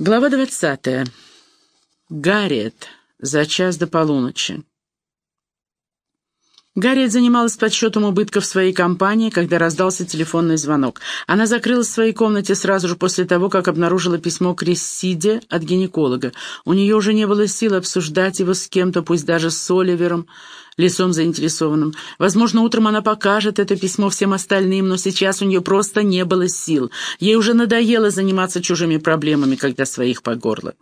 Глава двадцатая. Гарриет. За час до полуночи. Гарриет занималась подсчетом убытков своей компании, когда раздался телефонный звонок. Она закрылась в своей комнате сразу же после того, как обнаружила письмо Крессиде от гинеколога. У нее уже не было сил обсуждать его с кем-то, пусть даже с Оливером, лицом заинтересованным. Возможно, утром она покажет это письмо всем остальным, но сейчас у нее просто не было сил. Ей уже надоело заниматься чужими проблемами, когда своих по горло.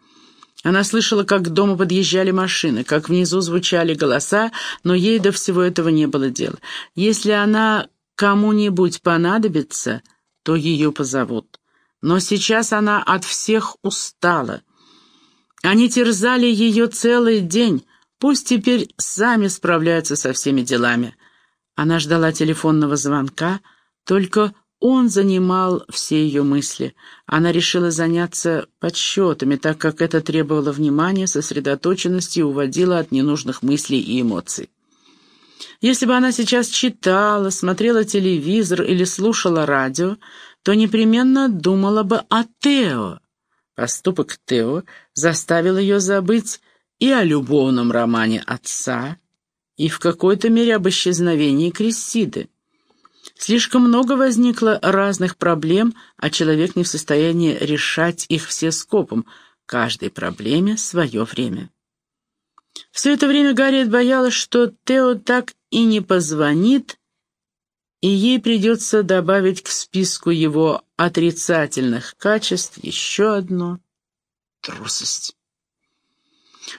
Она слышала, как к дому подъезжали машины, как внизу звучали голоса, но ей до всего этого не было дела. Если она кому-нибудь понадобится, то ее позовут. Но сейчас она от всех устала. Они терзали ее целый день, пусть теперь сами справляются со всеми делами. Она ждала телефонного звонка, только он занимал все ее мысли. Она решила заняться подсчетами, так как это требовало внимания, сосредоточенности и уводило от ненужных мыслей и эмоций. Если бы она сейчас читала, смотрела телевизор или слушала радио, то непременно думала бы о Тео. Поступок Тео заставил ее забыть и о любовном романе отца, и в какой-то мере об исчезновении Крессиды. Слишком много возникло разных проблем, а человек не в состоянии решать их все скопом, каждой проблеме свое время. Все это время Гарриет боялась, что Тео так и не позвонит, и ей придется добавить к списку его отрицательных качеств еще одно — трусость.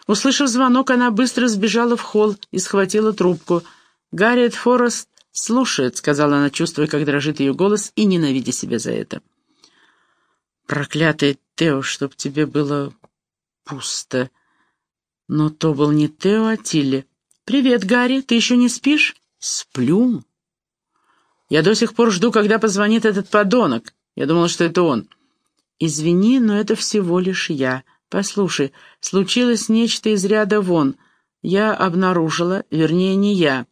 Услышав звонок, она быстро сбежала в холл и схватила трубку. Гарриет Форест «Слушает», — сказала она, чувствуя, как дрожит ее голос, и ненавидя себя за это. «Проклятый Тео, чтоб тебе было пусто». Но то был не Тео, а Тилли. «Привет, Гарри, ты еще не спишь?» «Сплю». «Я до сих пор жду, когда позвонит этот подонок. Я думала, что это он». «Извини, но это всего лишь я. Послушай, случилось нечто из ряда вон. Я обнаружила, вернее, не я».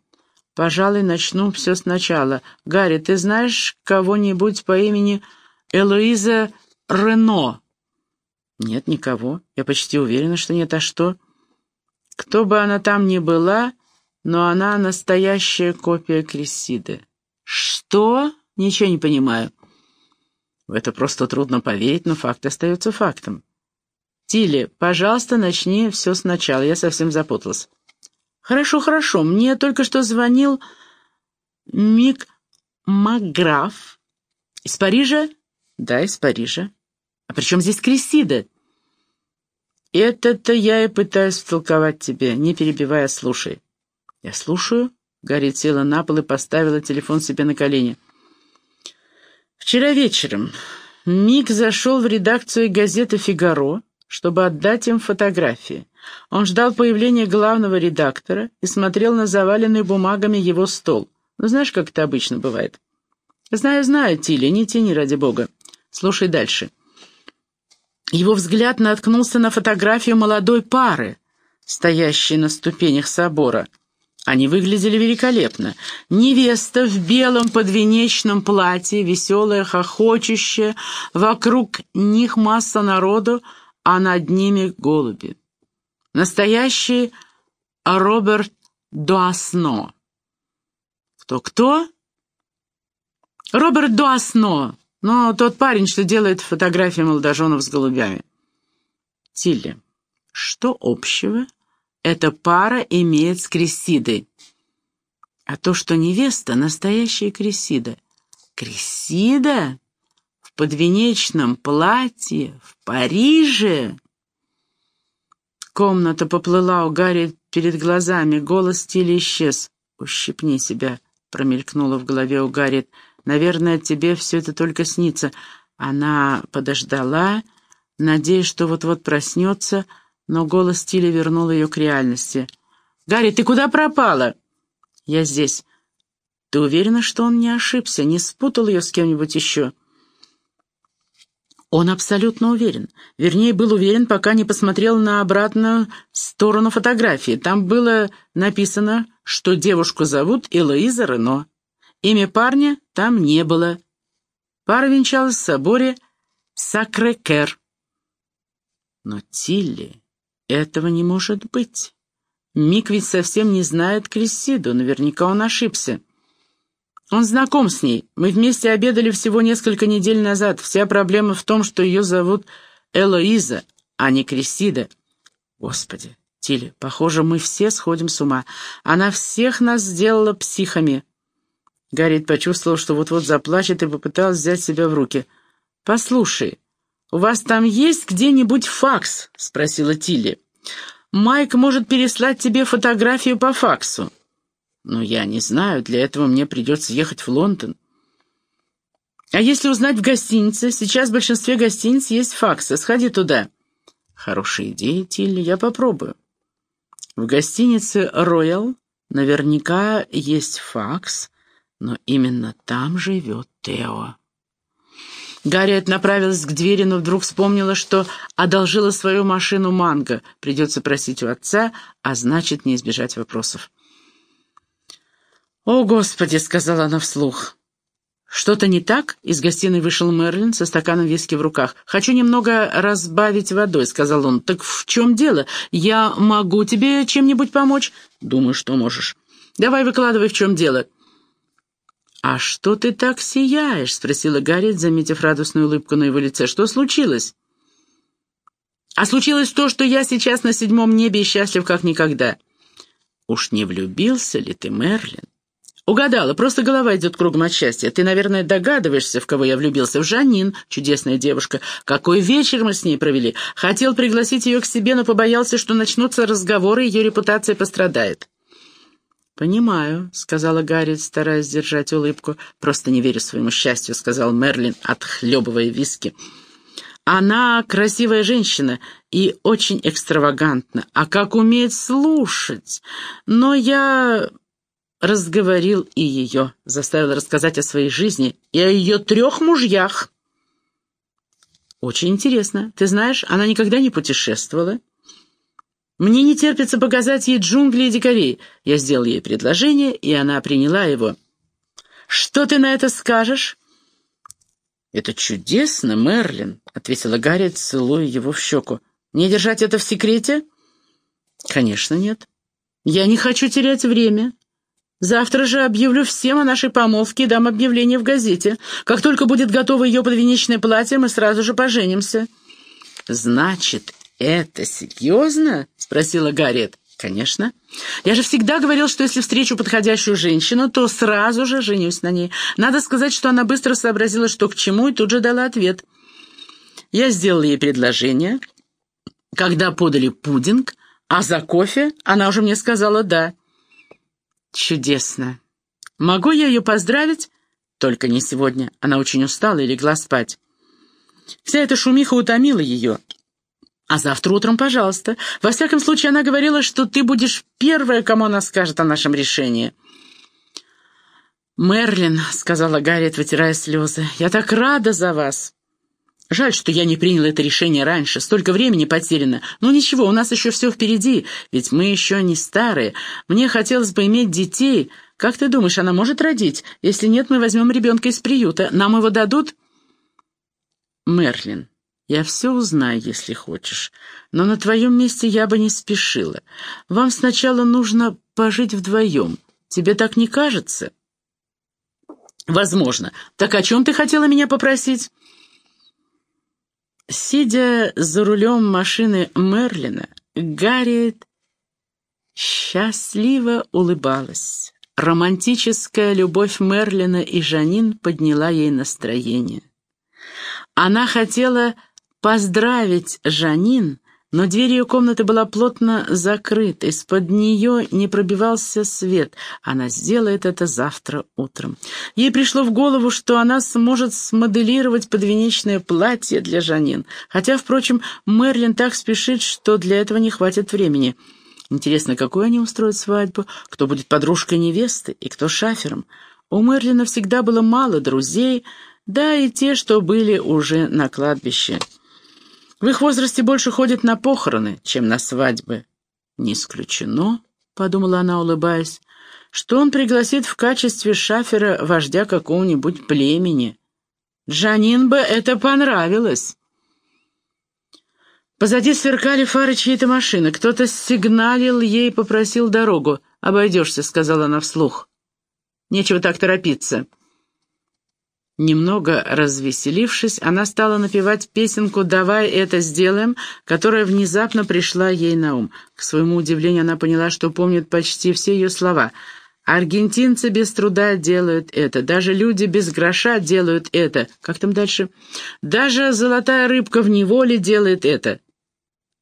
Пожалуй, начну все сначала. Гарри, ты знаешь кого-нибудь по имени Элоиза Рено? Нет никого. Я почти уверена, что нет. А что? Кто бы она там ни была, но она настоящая копия Крессиды. Что? Ничего не понимаю. В это просто трудно поверить, но факт остается фактом. Тилли, пожалуйста, начни все сначала. Я совсем запуталась. «Хорошо, хорошо. Мне только что звонил Мик Макграф. Из Парижа?» «Да, из Парижа. А при чем здесь Крисида?» «Это-то я и пытаюсь втолковать тебе, не перебивая, слушай». «Я слушаю». Гарри села на пол и поставила телефон себе на колени. «Вчера вечером Мик зашел в редакцию газеты «Фигаро», чтобы отдать им фотографии. Он ждал появления главного редактора и смотрел на заваленный бумагами его стол. Ну, знаешь, как это обычно бывает? «Знаю, знаю, Тилли, не тяни, ради бога. Слушай дальше». Его взгляд наткнулся на фотографию молодой пары, стоящей на ступенях собора. Они выглядели великолепно. Невеста в белом подвенечном платье, веселая, хохочущая, вокруг них масса народу, а над ними голуби. Настоящий Роберт Дуасно. Кто-кто? Роберт Дуасно, но тот парень, что делает фотографии молодоженов с голубями. Тилли, что общего эта пара имеет с Крисидой? А то, что невеста — настоящая Крисида. Крисида? В подвенечном платье? В Париже? Комната поплыла у Гарри перед глазами, голос Тили исчез. «Ущипни себя», — промелькнуло в голове у Гарри. «Наверное, тебе все это только снится». Она подождала, надеясь, что вот-вот проснется, но голос Тили вернул ее к реальности. «Гарри, ты куда пропала?» «Я здесь». «Ты уверена, что он не ошибся, не спутал ее с кем-нибудь еще?» Он абсолютно уверен. Вернее, был уверен, пока не посмотрел на обратную сторону фотографии. Там было написано, что девушку зовут Элоиза Рено. Имя парня там не было. Пара венчалась в соборе Сакрекер. Но Тилли, этого не может быть. Мик ведь совсем не знает Крессиду, наверняка он ошибся. Он знаком с ней. Мы вместе обедали всего несколько недель назад. Вся проблема в том, что ее зовут Элоиза, а не Крессида. Господи, Тилли, похоже, мы все сходим с ума. Она всех нас сделала психами. Гарриет почувствовал, что вот-вот заплачет и попыталась взять себя в руки. «Послушай, у вас там есть где-нибудь факс?» — спросила Тилли. «Майк может переслать тебе фотографию по факсу». «Ну, я не знаю, для этого мне придется ехать в Лондон». «А если узнать в гостинице? Сейчас в большинстве гостиниц есть факсы. Сходи туда». «Хорошая идея, Тилли, я попробую». В гостинице «Роял» наверняка есть факс, но именно там живет Тео. Гарриет направилась к двери, но вдруг вспомнила, что одолжила свою машину Манго. Придется просить у отца, а значит, не избежать вопросов. «О, Господи!» — сказала она вслух. «Что-то не так?» — из гостиной вышел Мерлин со стаканом виски в руках. «Хочу немного разбавить водой», — сказал он. «Так в чем дело? Я могу тебе чем-нибудь помочь?» «Думаю, что можешь. Давай выкладывай, в чем дело». «А что ты так сияешь?» — спросила Гарриет, заметив радостную улыбку на его лице. «Что случилось?» «А случилось то, что я сейчас на седьмом небе и счастлив как никогда». «Уж не влюбился ли ты, Мерлин?» «Угадала, просто голова идет кругом от счастья. Ты, наверное, догадываешься, в кого я влюбился. В Жанин, чудесная девушка. Какой вечер мы с ней провели. Хотел пригласить ее к себе, но побоялся, что начнутся разговоры, и ее репутация пострадает». «Понимаю», — сказала Гарри, стараясь сдержать улыбку. «Просто не верю своему счастью», — сказал Мерлин, отхлебывая виски. «Она красивая женщина и очень экстравагантна. А как умеет слушать! Но я разговорил и ее, заставил рассказать о своей жизни и о ее трех мужьях». «Очень интересно. Ты знаешь, она никогда не путешествовала». Мне не терпится показать ей джунгли и дикарей. Я сделал ей предложение, и она приняла его. Что ты на это скажешь?» «Это чудесно, Мерлин», — ответила Гарри, целуя его в щеку. «Не держать это в секрете?» «Конечно нет. Я не хочу терять время. Завтра же объявлю всем о нашей помолвке и дам объявление в газете. Как только будет готово ее подвенечное платье, мы сразу же поженимся». «Значит, это серьезно?» — спросила Гарриет. «Конечно. Я же всегда говорил, что если встречу подходящую женщину, то сразу же женюсь на ней. Надо сказать, что она быстро сообразила, что к чему, и тут же дала ответ. Я сделал ей предложение. Когда подали пудинг, а за кофе она уже мне сказала «да». Чудесно. Могу я ее поздравить? Только не сегодня. Она очень устала и легла спать. Вся эта шумиха утомила ее. А завтра утром, пожалуйста. Во всяком случае, она говорила, что ты будешь первая, кому она скажет о нашем решении». «Мерлин», — сказала Гарриет, вытирая слезы, — «я так рада за вас». «Жаль, что я не приняла это решение раньше. Столько времени потеряно. Но ничего, у нас еще все впереди, ведь мы еще не старые. Мне хотелось бы иметь детей. Как ты думаешь, она может родить? Если нет, мы возьмем ребенка из приюта. Нам его дадут?» «Мерлин, я все узнаю, если хочешь. Но на твоем месте я бы не спешила. Вам сначала нужно пожить вдвоем. Тебе так не кажется?» «Возможно. Так о чем ты хотела меня попросить?» Сидя за рулем машины Мерлина, Гарриет счастливо улыбалась. Романтическая любовь Мерлина и Жанин подняла ей настроение. Она хотела поздравить Жанин, но дверь ее комнаты была плотно закрыта, из-под нее не пробивался свет. Она сделает это завтра утром. Ей пришло в голову, что она сможет смоделировать подвенечное платье для Жанин, хотя, впрочем, Мерлин так спешит, что для этого не хватит времени. Интересно, какую они устроят свадьбу, кто будет подружкой невесты и кто шафером. У Мерлина всегда было мало друзей, да и те, что были уже на кладбище. В их возрасте больше ходят на похороны, чем на свадьбы. Не исключено, — подумала она, улыбаясь, — что он пригласит в качестве шафера вождя какого-нибудь племени. Джанин бы это понравилось. Позади сверкали фары чьей-то машины. Кто-то сигналил ей и попросил дорогу. «Обойдешься», — сказала она вслух. «Нечего так торопиться». Немного развеселившись, она стала напевать песенку «Давай это сделаем», которая внезапно пришла ей на ум. К своему удивлению, она поняла, что помнит почти все ее слова — Аргентинцы без труда делают это, даже люди без гроша делают это. Как там дальше? Даже золотая рыбка в неволе делает это.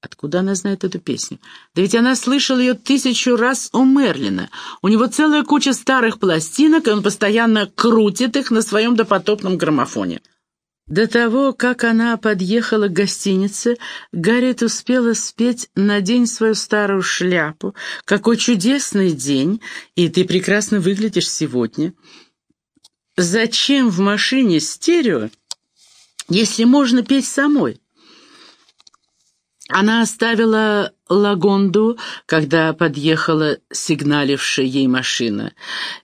Откуда она знает эту песню? Да ведь она слышала ее тысячу раз у Мерлина. У него целая куча старых пластинок, и он постоянно крутит их на своем допотопном граммофоне. До того, как она подъехала к гостинице, Гарриет успела спеть «Надень свою старую шляпу», «Какой чудесный день», и ты прекрасно выглядишь сегодня. Зачем в машине стерео, если можно петь самой? Она оставила Лагонду, когда подъехала сигналившая ей машина.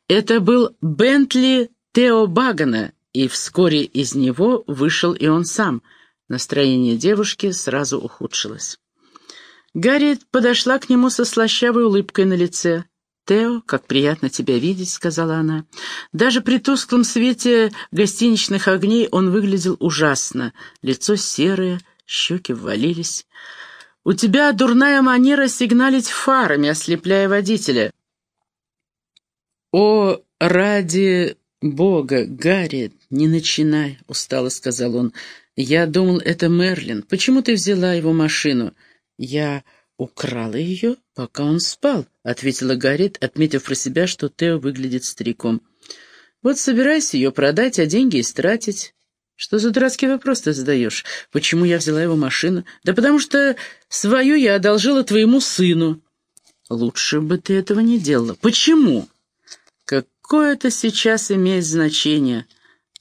Это был Бентли Тео Багана — и вскоре из него вышел и он сам. Настроение девушки сразу ухудшилось. Гарриет подошла к нему со слащавой улыбкой на лице. «Тео, как приятно тебя видеть», — сказала она. Даже при тусклом свете гостиничных огней он выглядел ужасно. Лицо серое, щеки ввалились. «У тебя дурная манера сигналить фарами, ослепляя водителя». «О, ради «Бога, Гарри, не начинай», — устало сказал он. «Я думал, это Мерлин. Почему ты взяла его машину?» «Я украла ее, пока он спал», — ответила Гарриет, отметив про себя, что Тео выглядит стариком. «Вот собирайся ее продать, а деньги истратить». «Что за дурацкий вопрос ты задаешь? Почему я взяла его машину?» «Да потому что свою я одолжила твоему сыну». «Лучше бы ты этого не делала. Почему?» Какое это сейчас имеет значение?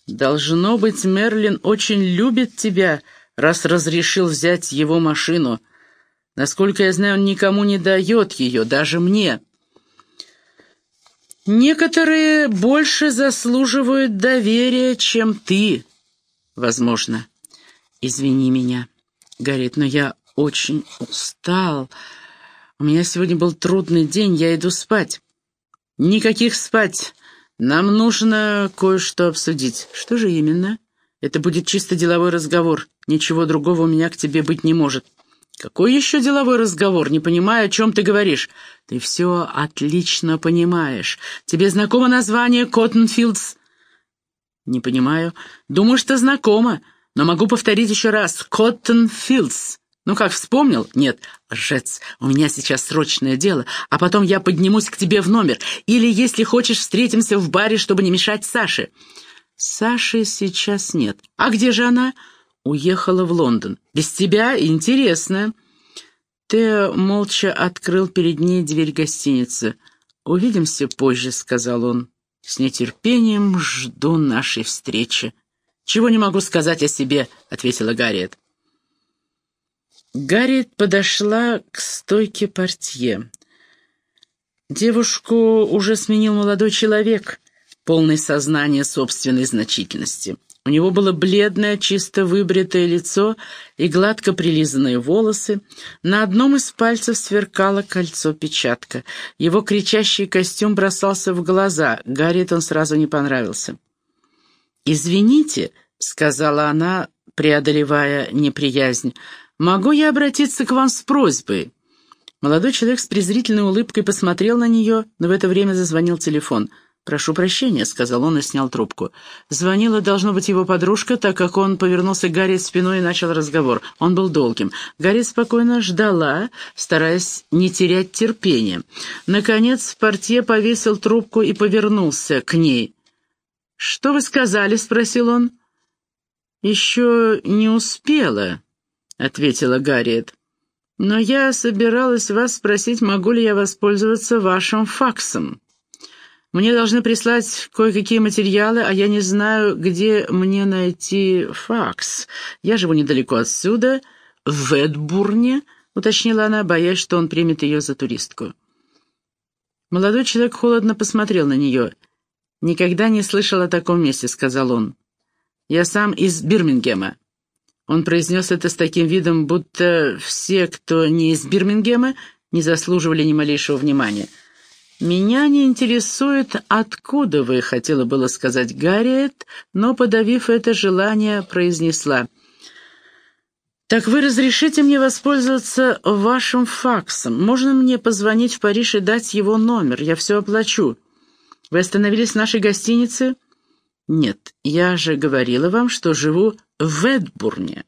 Должно быть, Мерлин очень любит тебя, раз разрешил взять его машину. Насколько я знаю, он никому не дает ее, даже мне. Некоторые больше заслуживают доверия, чем ты, возможно. Извини меня, Горит, но я очень устал. У меня сегодня был трудный день, я иду спать. Никаких спать. «Нам нужно кое-что обсудить. Что же именно? Это будет чисто деловой разговор. Ничего другого у меня к тебе быть не может». «Какой еще деловой разговор? Не понимаю, о чем ты говоришь». «Ты все отлично понимаешь. Тебе знакомо название Коттенфилдс?» «Не понимаю. Думаю, что знакомо, но могу повторить еще раз. Коттенфилдс. «Ну как, вспомнил?» «Нет, лжец, у меня сейчас срочное дело, а потом я поднимусь к тебе в номер. Или, если хочешь, встретимся в баре, чтобы не мешать Саше». «Саши сейчас нет. А где же она?» «Уехала в Лондон. Без тебя? Интересно». Тео молча открыл перед ней дверь гостиницы. «Увидимся позже», — сказал он. «С нетерпением жду нашей встречи». «Чего не могу сказать о себе», — ответила Гарриет. Гарриет подошла к стойке портье. Девушку уже сменил молодой человек, полный сознания собственной значительности. У него было бледное, чисто выбритое лицо и гладко прилизанные волосы. На одном из пальцев сверкало кольцо-печатка. Его кричащий костюм бросался в глаза. Гарриет он сразу не понравился. «Извините», — сказала она, преодолевая неприязнь, — «Могу я обратиться к вам с просьбой?» Молодой человек с презрительной улыбкой посмотрел на нее, но в это время зазвонил телефон. «Прошу прощения», — сказал он и снял трубку. Звонила, должно быть, его подружка, так как он повернулся к Гарри спиной и начал разговор. Он был долгим. Гарри спокойно ждала, стараясь не терять терпения. Наконец, портье повесил трубку и повернулся к ней. «Что вы сказали?» — спросил он. «Еще не успела». — ответила Гарриет. «Но я собиралась вас спросить, могу ли я воспользоваться вашим факсом. Мне должны прислать кое-какие материалы, а я не знаю, где мне найти факс. Я живу недалеко отсюда, в Эдбурне», — уточнила она, боясь, что он примет ее за туристку. Молодой человек холодно посмотрел на нее. «Никогда не слышал о таком месте», — сказал он. «Я сам из Бирмингема. Он произнес это с таким видом, будто все, кто не из Бирмингема, не заслуживали ни малейшего внимания. «Меня не интересует, откуда вы», — хотела было сказать Гарриет, но, подавив это желание, произнесла. «Так вы разрешите мне воспользоваться вашим факсом? Можно мне позвонить в Париж и дать его номер? Я все оплачу. Вы остановились в нашей гостинице?» «Нет, я же говорила вам, что живу в Эдбурне».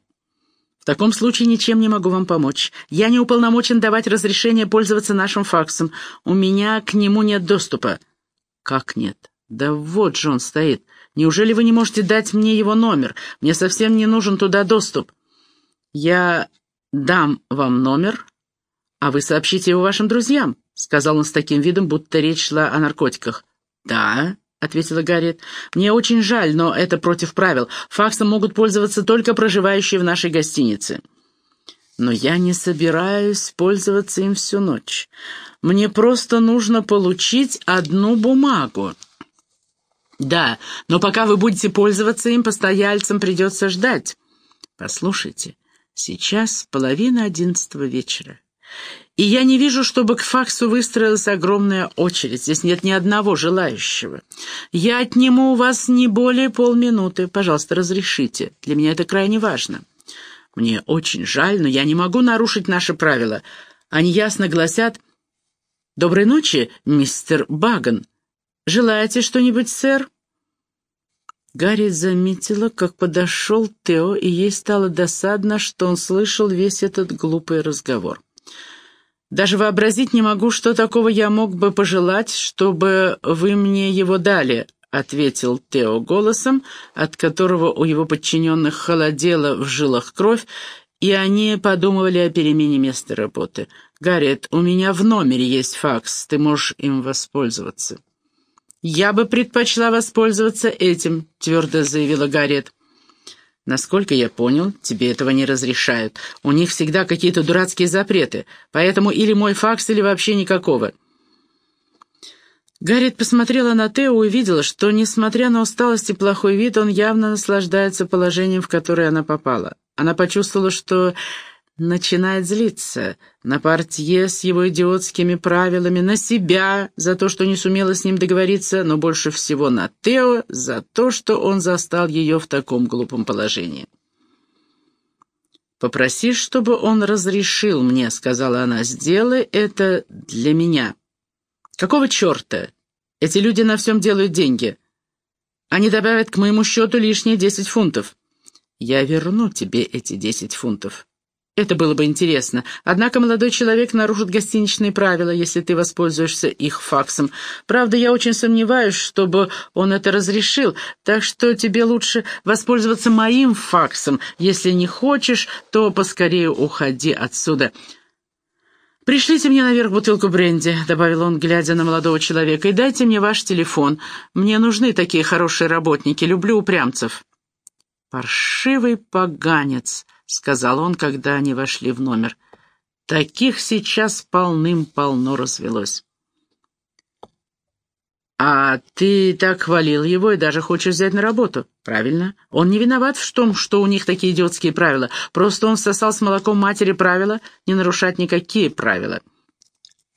«В таком случае ничем не могу вам помочь. Я не уполномочен давать разрешение пользоваться нашим факсом. У меня к нему нет доступа». «Как нет? Да вот же он стоит. Неужели вы не можете дать мне его номер? Мне совсем не нужен туда доступ». «Я дам вам номер, а вы сообщите его вашим друзьям», — сказал он с таким видом, будто речь шла о наркотиках. «Да, — ответила Гарриет. «Мне очень жаль, но это против правил. Факсом могут пользоваться только проживающие в нашей гостинице». «Но я не собираюсь пользоваться им всю ночь. Мне просто нужно получить одну бумагу». «Да, но пока вы будете пользоваться им, постояльцам придется ждать». «Послушайте, сейчас половина одиннадцатого вечера. И я не вижу, чтобы к факсу выстроилась огромная очередь. Здесь нет ни одного желающего. Я отниму у вас не более полминуты. Пожалуйста, разрешите. Для меня это крайне важно. Мне очень жаль, но я не могу нарушить наши правила. Они ясно гласят «Доброй ночи, мистер Баган. Желаете что-нибудь, сэр?» Гарри заметила, как подошел Тео, и ей стало досадно, что он слышал весь этот глупый разговор. Даже вообразить не могу, что такого я мог бы пожелать, чтобы вы мне его дали», — ответил Тео голосом, от которого у его подчиненных холодела в жилах кровь, и они подумывали о перемене места работы. «Гарриет, у меня в номере есть факс, ты можешь им воспользоваться». «Я бы предпочла воспользоваться этим», — твердо заявила Гарриет. Насколько я понял, тебе этого не разрешают. У них всегда какие-то дурацкие запреты, поэтому или мой факс, или вообще никакого». Гарриет посмотрела на Тео и увидела, что, несмотря на усталость и плохой вид, он явно наслаждается положением, в которое она попала. Она почувствовала, что начинает злиться на портье с его идиотскими правилами, на себя за то, что не сумела с ним договориться, но больше всего на Тео за то, что он застал ее в таком глупом положении. «Попроси, чтобы он разрешил мне», — сказала она, — «сделай это для меня». «Какого черта? Эти люди на всем делают деньги. Они добавят к моему счету лишние десять фунтов». «Я верну тебе эти десять фунтов». Это было бы интересно. Однако молодой человек нарушит гостиничные правила, если ты воспользуешься их факсом. Правда, я очень сомневаюсь, чтобы он это разрешил, так что тебе лучше воспользоваться моим факсом. Если не хочешь, то поскорее уходи отсюда». «Пришлите мне наверх бутылку бренди», — добавил он, глядя на молодого человека, — «и дайте мне ваш телефон. Мне нужны такие хорошие работники, люблю упрямцев». «Паршивый поганец», — сказал он, когда они вошли в номер. «Таких сейчас полным-полно развелось». «А ты так хвалил его и даже хочешь взять на работу?» «Правильно. Он не виноват в том, что у них такие идиотские правила. Просто он сосал с молоком матери правила не нарушать никакие правила».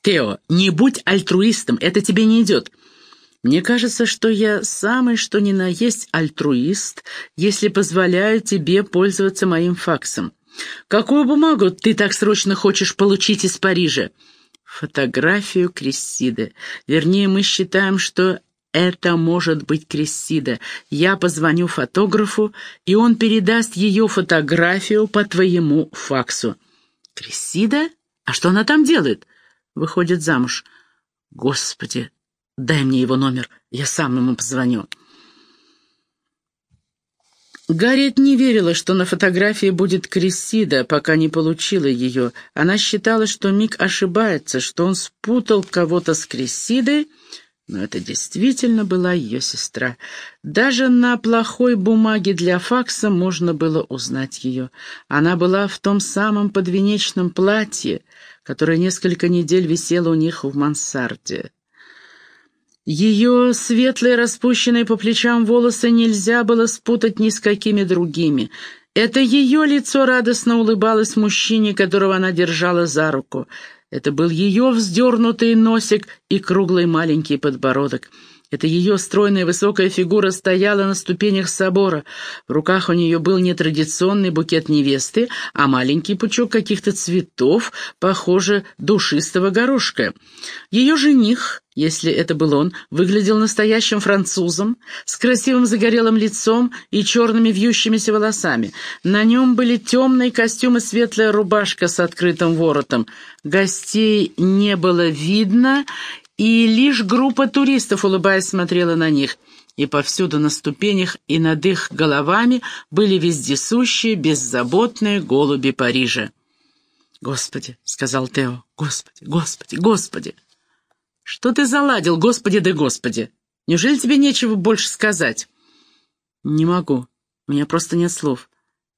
«Тео, не будь альтруистом, это тебе не идет. Мне кажется, что я самый что ни на есть альтруист, если позволяю тебе пользоваться моим факсом. Какую бумагу ты так срочно хочешь получить из Парижа? Фотографию Крессиды. Вернее, мы считаем, что это может быть Крессида. Я позвоню фотографу, и он передаст ее фотографию по твоему факсу. Крессида? А что она там делает? Выходит замуж. Господи, Дай мне его номер, я сам ему позвоню». Гарриет не верила, что на фотографии будет Крессида, пока не получила ее. Она считала, что Мик ошибается, что он спутал кого-то с Крессидой, но это действительно была ее сестра. Даже на плохой бумаге для факса можно было узнать ее. Она была в том самом подвенечном платье, которое несколько недель висело у них в мансарде. Ее светлые, распущенные по плечам волосы нельзя было спутать ни с какими другими. Это ее лицо радостно улыбалось мужчине, которого она держала за руку. Это был ее вздернутый носик и круглый маленький подбородок. Это ее стройная высокая фигура стояла на ступенях собора. В руках у нее был не традиционный букет невесты, а маленький пучок каких-то цветов, похоже, душистого горошка. Ее жених, если это был он, выглядел настоящим французом, с красивым загорелым лицом и черными вьющимися волосами. На нем были темный костюм и светлая рубашка с открытым воротом. Гостей не было видно, и лишь группа туристов, улыбаясь, смотрела на них. И повсюду на ступенях и над их головами были вездесущие, беззаботные голуби Парижа. «Господи!» — сказал Тео. «Господи, Господи, Господи!» «Что ты заладил, Господи да Господи? Неужели тебе нечего больше сказать?» «Не могу. У меня просто нет слов.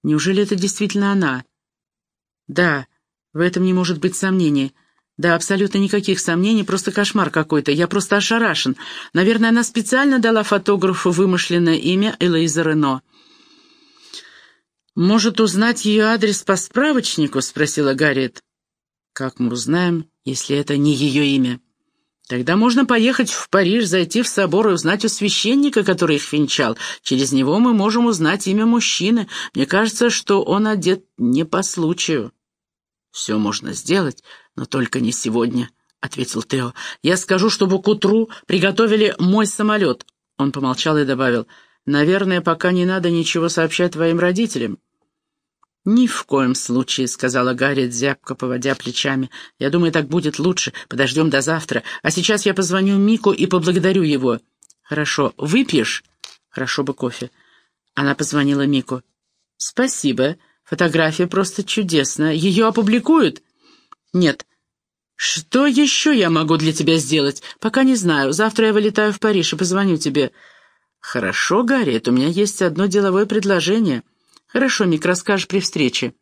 Неужели это действительно она?» «Да, в этом не может быть сомнений». Да, абсолютно никаких сомнений, просто кошмар какой-то. Я просто ошарашен. Наверное, она специально дала фотографу вымышленное имя Элоиза Рено. «Может узнать ее адрес по справочнику?» — спросила Гарриет. «Как мы узнаем, если это не ее имя?» «Тогда можно поехать в Париж, зайти в собор и узнать у священника, который их венчал. Через него мы можем узнать имя мужчины. Мне кажется, что он одет не по случаю». «Все можно сделать, «Но только не сегодня», — ответил Тео. «Я скажу, чтобы к утру приготовили мой самолет». Он помолчал и добавил. «Наверное, пока не надо ничего сообщать твоим родителям». «Ни в коем случае», — сказала Гарри, зябко поводя плечами. «Я думаю, так будет лучше. Подождем до завтра. А сейчас я позвоню Мику и поблагодарю его». «Хорошо. Выпьешь?» «Хорошо бы кофе». Она позвонила Мику. «Спасибо. Фотография просто чудесная. Ее опубликуют?» «Нет». «Что еще я могу для тебя сделать? Пока не знаю. Завтра я вылетаю в Париж и позвоню тебе». «Хорошо, Гарриет, у меня есть одно деловое предложение». «Хорошо, Мик, расскажешь при встрече».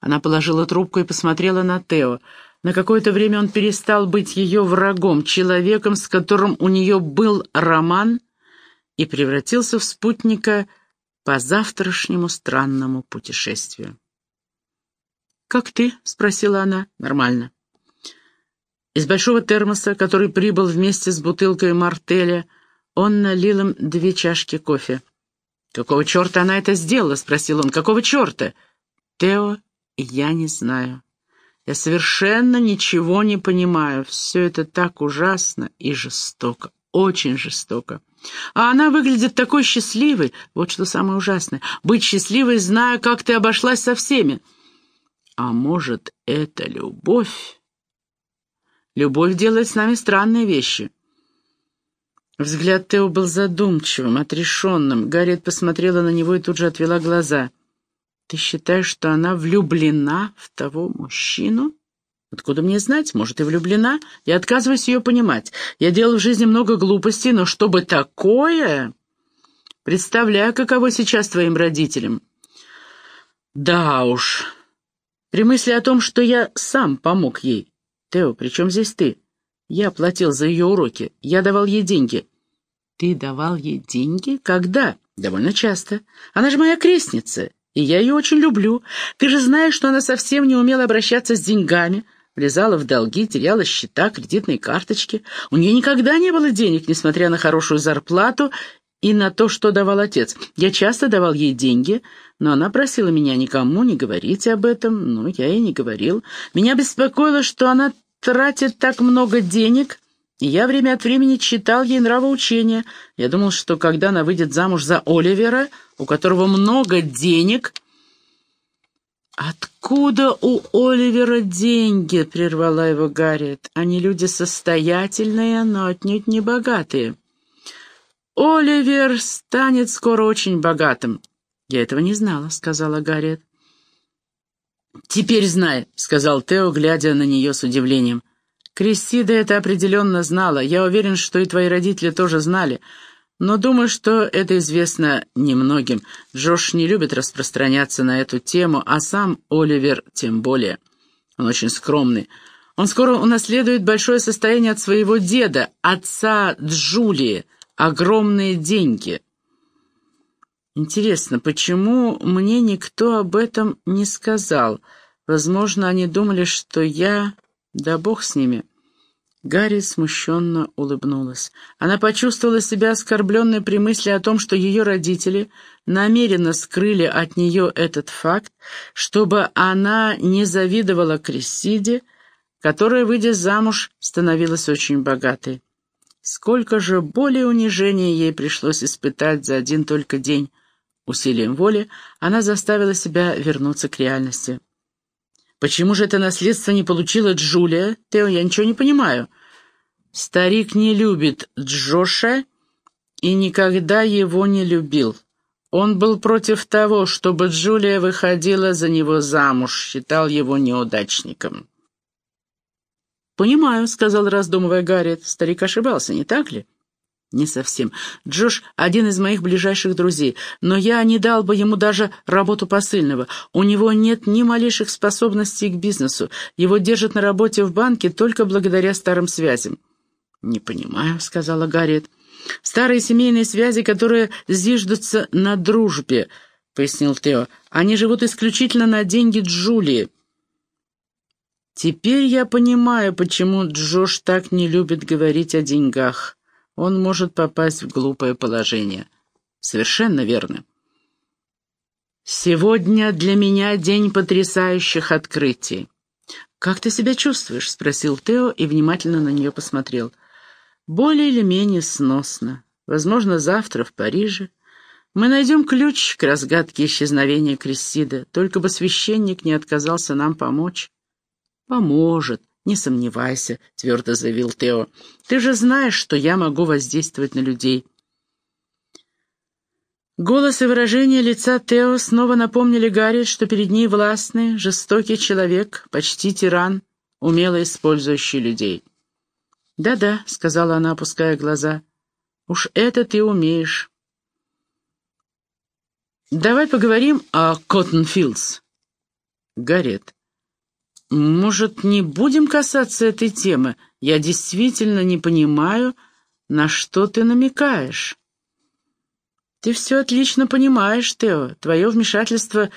Она положила трубку и посмотрела на Тео. На какое-то время он перестал быть ее врагом, человеком, с которым у нее был роман, и превратился в спутника по завтрашнему странному путешествию. «Как ты?» — спросила она. «Нормально». Из большого термоса, который прибыл вместе с бутылкой мартеля, он налил им две чашки кофе. «Какого черта она это сделала?» — спросил он. «Какого черта?» «Тео, я не знаю. Я совершенно ничего не понимаю. Все это так ужасно и жестоко. Очень жестоко. А она выглядит такой счастливой. Вот что самое ужасное. Быть счастливой, зная, как ты обошлась со всеми. А может, это любовь? Любовь делает с нами странные вещи. Взгляд Тео был задумчивым, отрешенным. Гарриет посмотрела на него и тут же отвела глаза. «Ты считаешь, что она влюблена в того мужчину?» «Откуда мне знать? Может, и влюблена? Я отказываюсь ее понимать. Я делал в жизни много глупостей, но чтобы такое...» «Представляю, каково сейчас твоим родителям». «Да уж», при мысли о том, что я сам помог ей. Тео, при чем здесь ты? Я платил за ее уроки, я давал ей деньги. Ты давал ей деньги? Когда? Довольно часто. Она же моя крестница, и я ее очень люблю. Ты же знаешь, что она совсем не умела обращаться с деньгами. Влезала в долги, теряла счета, кредитные карточки. У нее никогда не было денег, несмотря на хорошую зарплату и на то, что давал отец. Я часто давал ей деньги, но она просила меня никому не говорить об этом, ну, я и не говорил. Меня беспокоило, что она тратит так много денег, и я время от времени читал ей нравоучения. Я думал, что когда она выйдет замуж за Оливера, у которого много денег... «Откуда у Оливера деньги?» — прервала его Гарриет. «Они люди состоятельные, но отнюдь не богатые». «Оливер станет скоро очень богатым». «Я этого не знала», — сказала Гарриет. «Теперь знай», — сказал Тео, глядя на нее с удивлением. «Кристида это определенно знала. Я уверен, что и твои родители тоже знали. Но думаю, что это известно немногим. Джош не любит распространяться на эту тему, а сам Оливер тем более. Он очень скромный. Он скоро унаследует большое состояние от своего деда, отца Джулии» огромные деньги. Интересно, почему мне никто об этом не сказал? Возможно, они думали, что я... Да бог с ними. Гарри смущенно улыбнулась. Она почувствовала себя оскорбленной при мысли о том, что ее родители намеренно скрыли от нее этот факт, чтобы она не завидовала Крессиде, которая, выйдя замуж, становилась очень богатой. Сколько же боли и унижения ей пришлось испытать за один только день. Усилием воли она заставила себя вернуться к реальности. Почему же это наследство не получила Джулия? Тео, я ничего не понимаю. Старик не любит Джоша и никогда его не любил. Он был против того, чтобы Джулия выходила за него замуж, считал его неудачником. «Понимаю», — сказал, раздумывая Гарриет. Старик ошибался, не так ли? «Не совсем. Джош — один из моих ближайших друзей, но я не дал бы ему даже работу посыльного. У него нет ни малейших способностей к бизнесу. Его держат на работе в банке только благодаря старым связям». «Не понимаю», — сказала Гарриет. «Старые семейные связи, которые зиждутся на дружбе», — пояснил Тео. «Они живут исключительно на деньги Джулии». «Теперь я понимаю, почему Джош так не любит говорить о деньгах» он может попасть в глупое положение. Совершенно верно. Сегодня для меня день потрясающих открытий. «Как ты себя чувствуешь?» — спросил Тео и внимательно на нее посмотрел. «Более или менее сносно. Возможно, завтра в Париже. Мы найдем ключ к разгадке исчезновения Крессида, только бы священник не отказался нам помочь». «Поможет. «Не сомневайся», — твердо заявил Тео. «Ты же знаешь, что я могу воздействовать на людей». Голос и выражение лица Тео снова напомнили Гарри, что перед ней властный, жестокий человек, почти тиран, умело использующий людей. «Да-да», — сказала она, опуская глаза, — «уж это ты умеешь». «Давай поговорим о Коттенфилдс». «Гарриет, «Может, не будем касаться этой темы? Я действительно не понимаю, на что ты намекаешь». «Ты все отлично понимаешь, Тео. Твое вмешательство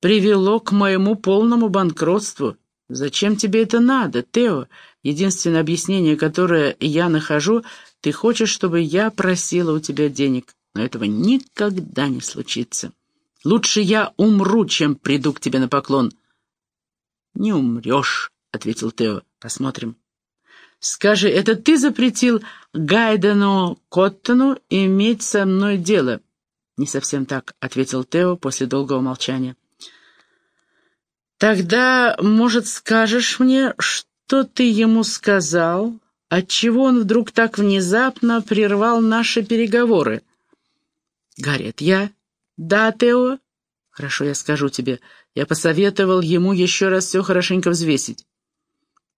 привело к моему полному банкротству. Зачем тебе это надо, Тео? Единственное объяснение, которое я нахожу, ты хочешь, чтобы я просила у тебя денег. Но этого никогда не случится. Лучше я умру, чем приду к тебе на поклон». «Не умрешь», — ответил Тео. «Посмотрим». «Скажи, это ты запретил Гайдену Коттону иметь со мной дело?» «Не совсем так», — ответил Тео после долгого молчания. «Тогда, может, скажешь мне, что ты ему сказал, отчего он вдруг так внезапно прервал наши переговоры?» «Гарриет, я?» «Да, Тео?» «Хорошо, я скажу тебе. Я посоветовал ему еще раз все хорошенько взвесить.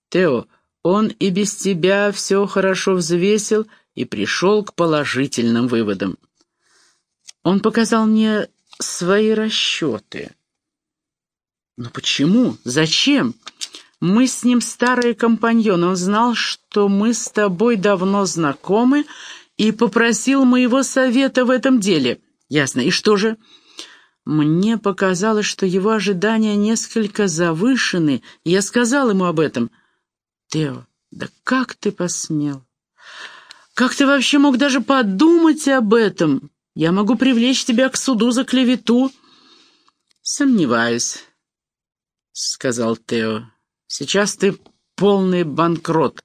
«Тео, он и без тебя все хорошо взвесил и пришел к положительным выводам. Он показал мне свои расчеты. Но почему? Зачем? Мы с ним старые компаньоны. Он знал, что мы с тобой давно знакомы, и попросил моего совета в этом деле. Ясно. И что же? Мне показалось, что его ожидания несколько завышены, я сказал ему об этом. «Тео, да как ты посмел? Как ты вообще мог даже подумать об этом? Я могу привлечь тебя к суду за клевету». «Сомневаюсь», — сказал Тео. «Сейчас ты полный банкрот».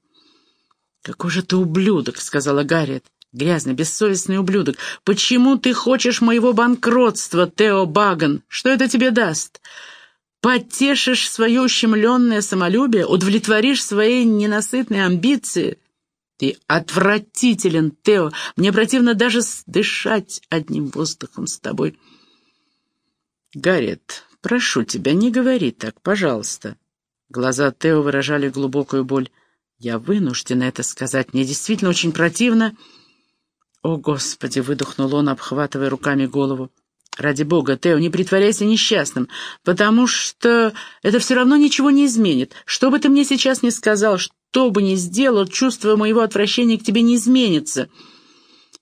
«Какой же ты ублюдок», — сказала Гарриет. Грязный, бессовестный ублюдок. Почему ты хочешь моего банкротства, Тео Баган? Что это тебе даст? Потешишь свое ущемленное самолюбие, удовлетворишь свои ненасытные амбиции? Ты отвратителен, Тео. Мне противно даже дышать одним воздухом с тобой. Гарриет, прошу тебя, не говори так, пожалуйста. Глаза Тео выражали глубокую боль. Я вынуждена это сказать. Мне действительно очень противно... «О, Господи!» — выдохнул он, обхватывая руками голову. «Ради бога, Тео, не притворяйся несчастным, потому что это все равно ничего не изменит. Что бы ты мне сейчас ни сказал, что бы ни сделал, чувство моего отвращения к тебе не изменится.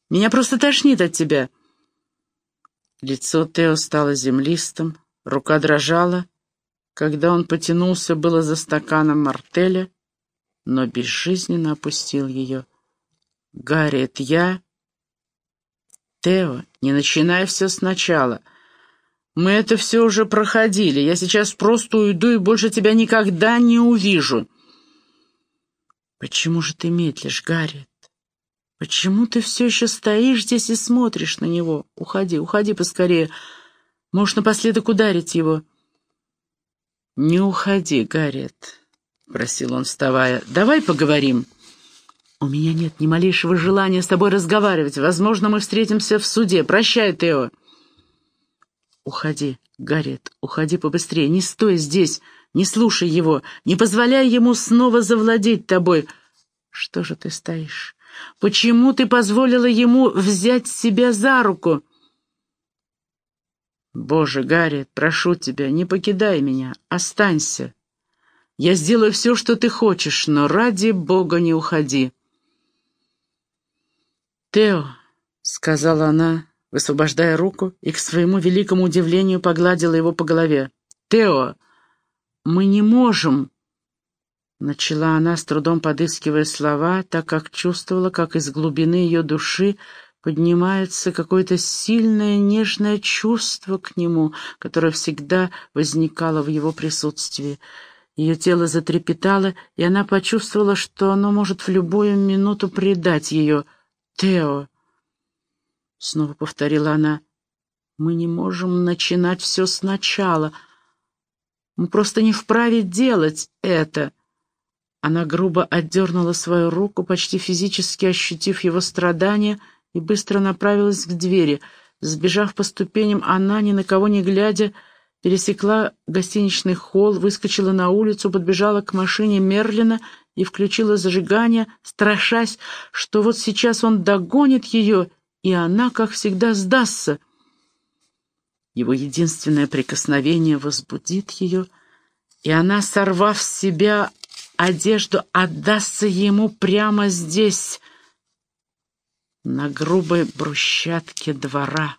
Меня просто тошнит от тебя». Лицо Тео стало землистым, рука дрожала, когда он потянулся было за стаканом мартеля, но безжизненно опустил ее. «Гарриет, я...» «Тео, не начинай все сначала. Мы это все уже проходили. Я сейчас просто уйду и больше тебя никогда не увижу». «Почему же ты медлишь, Гарриет? Почему ты все еще стоишь здесь и смотришь на него? Уходи, уходи поскорее. Можешь напоследок ударить его». «Не уходи, Гарриет», — просил он, вставая. «Давай поговорим». «У меня нет ни малейшего желания с тобой разговаривать. Возможно, мы встретимся в суде. Прощай, Тео». «Уходи, Гарриет, уходи побыстрее. Не стой здесь, не слушай его, не позволяй ему снова завладеть тобой. Что же ты стоишь? Почему ты позволила ему взять себя за руку?» «Боже, Гарриет, прошу тебя, не покидай меня, останься. Я сделаю все, что ты хочешь, но ради Бога не уходи». «Тео», — сказала она, высвобождая руку, и к своему великому удивлению погладила его по голове. «Тео, мы не можем...» Начала она, с трудом подыскивая слова, так как чувствовала, как из глубины ее души поднимается какое-то сильное нежное чувство к нему, которое всегда возникало в его присутствии. Ее тело затрепетало, и она почувствовала, что оно может в любую минуту предать ее — «Тео!» — снова повторила она. «Мы не можем начинать все сначала. Мы просто не вправе делать это». Она грубо отдернула свою руку, почти физически ощутив его страдания, и быстро направилась к двери. Сбежав по ступеням, она, ни на кого не глядя, пересекла гостиничный холл, выскочила на улицу, подбежала к машине Мерлина и включила зажигание, страшась, что вот сейчас он догонит ее, и она, как всегда, сдастся. Его единственное прикосновение возбудит ее, и она, сорвав с себя одежду, отдастся ему прямо здесь, на грубой брусчатке двора.